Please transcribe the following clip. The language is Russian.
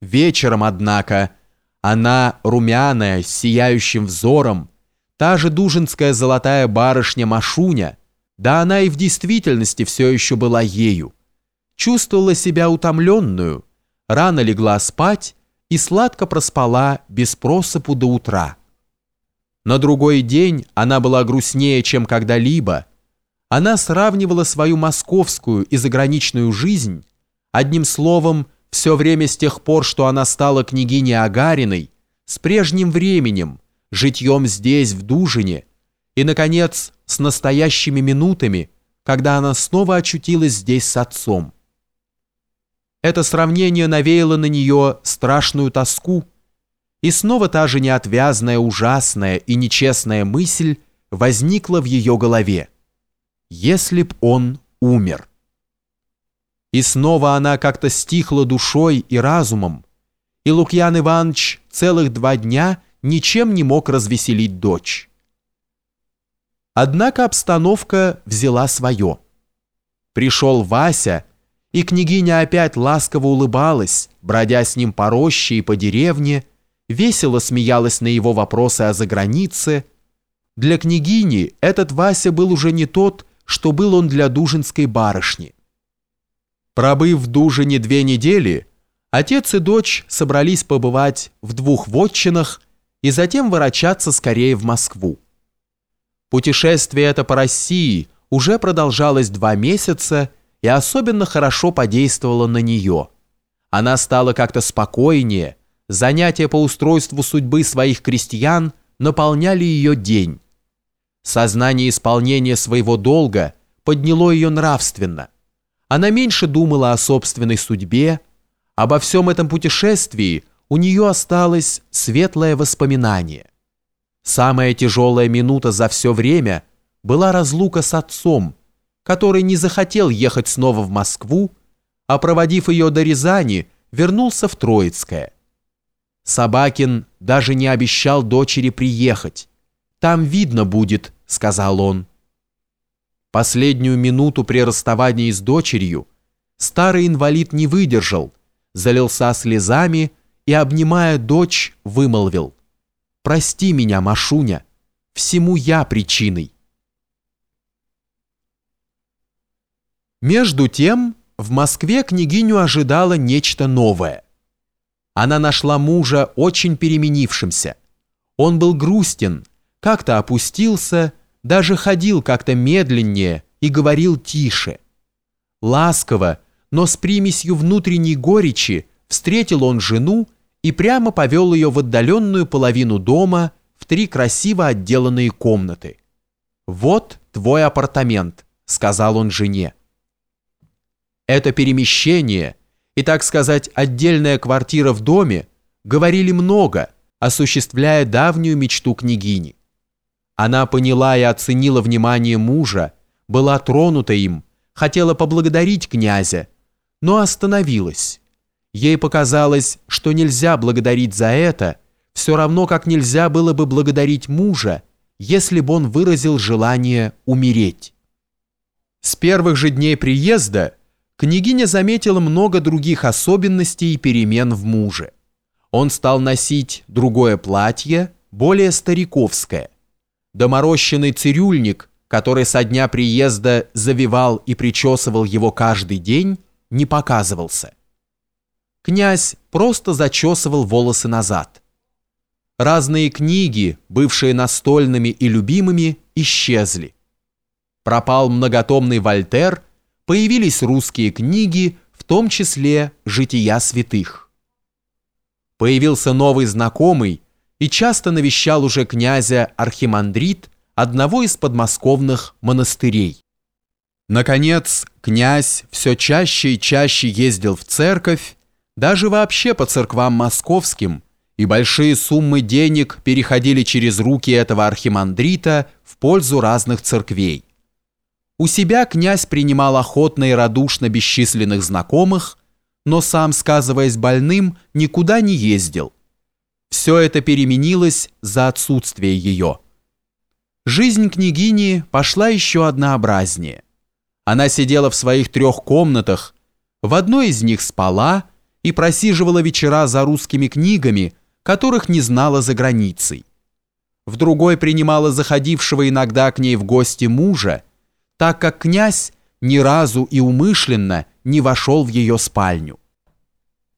Вечером, однако, она, румяная, с сияющим взором, та же дужинская золотая барышня Машуня, да она и в действительности все еще была ею, чувствовала себя утомленную, рано легла спать и сладко проспала без просыпу до утра. На другой день она была грустнее, чем когда-либо. Она сравнивала свою московскую и заграничную жизнь, одним словом, все время с тех пор, что она стала княгиней Агариной, с прежним временем, житьем здесь, в Дужине, и, наконец, с настоящими минутами, когда она снова очутилась здесь с отцом. Это сравнение навеяло на нее страшную тоску, и снова та же неотвязная, ужасная и нечестная мысль возникла в ее голове. Если б он умер. И снова она как-то стихла душой и разумом, и Лукьян Иванович целых два дня ничем не мог развеселить дочь. Однако обстановка взяла свое. Пришел Вася, и княгиня опять ласково улыбалась, бродя с ним по роще и по деревне, весело смеялась на его вопросы о загранице. Для княгини этот Вася был уже не тот, что был он для дужинской барышни. Пробыв в Дужине две недели, отец и дочь собрались побывать в двух вотчинах и затем ворочаться скорее в Москву. Путешествие это по России уже продолжалось два месяца и особенно хорошо подействовало на нее. Она стала как-то спокойнее, занятия по устройству судьбы своих крестьян наполняли ее день. Сознание исполнения своего долга подняло ее нравственно – она меньше думала о собственной судьбе, обо всем этом путешествии у нее осталось светлое воспоминание. Самая тяжелая минута за все время была разлука с отцом, который не захотел ехать снова в Москву, а проводив ее до Рязани, вернулся в Троицкое. Собакин даже не обещал дочери приехать. «Там видно будет», — сказал он. Последнюю минуту при расставании с дочерью старый инвалид не выдержал, залился слезами и, обнимая дочь, вымолвил «Прости меня, Машуня, всему я причиной». Между тем, в Москве княгиню ожидало нечто новое. Она нашла мужа очень переменившимся. Он был грустен, как-то опустился даже ходил как-то медленнее и говорил тише. Ласково, но с примесью внутренней горечи встретил он жену и прямо повел ее в отдаленную половину дома в три красиво отделанные комнаты. «Вот твой апартамент», — сказал он жене. Это перемещение и, так сказать, отдельная квартира в доме говорили много, осуществляя давнюю мечту княгини. Она поняла и оценила внимание мужа, была тронута им, хотела поблагодарить князя, но остановилась. Ей показалось, что нельзя благодарить за это, все равно как нельзя было бы благодарить мужа, если бы он выразил желание умереть. С первых же дней приезда княгиня заметила много других особенностей и перемен в муже. Он стал носить другое платье, более стариковское – доморощенный цирюльник, который со дня приезда завивал и причесывал его каждый день, не показывался. Князь просто зачесывал волосы назад. Разные книги, бывшие настольными и любимыми, исчезли. Пропал многотомный Вольтер, появились русские книги, в том числе «Жития святых». Появился новый знакомый, и часто навещал уже князя Архимандрит одного из подмосковных монастырей. Наконец, князь все чаще и чаще ездил в церковь, даже вообще по церквам московским, и большие суммы денег переходили через руки этого архимандрита в пользу разных церквей. У себя князь принимал охотно и радушно бесчисленных знакомых, но сам, сказываясь больным, никуда не ездил – все это переменилось за отсутствие ее. Жизнь княгини пошла еще однообразнее. Она сидела в своих трех комнатах, в одной из них спала, и просиживала вечера за русскими книгами, которых не знала за границей. В другой принимала заходившего иногда к ней в гости мужа, так как князь ни разу и умышленно не вошел в ее спальню.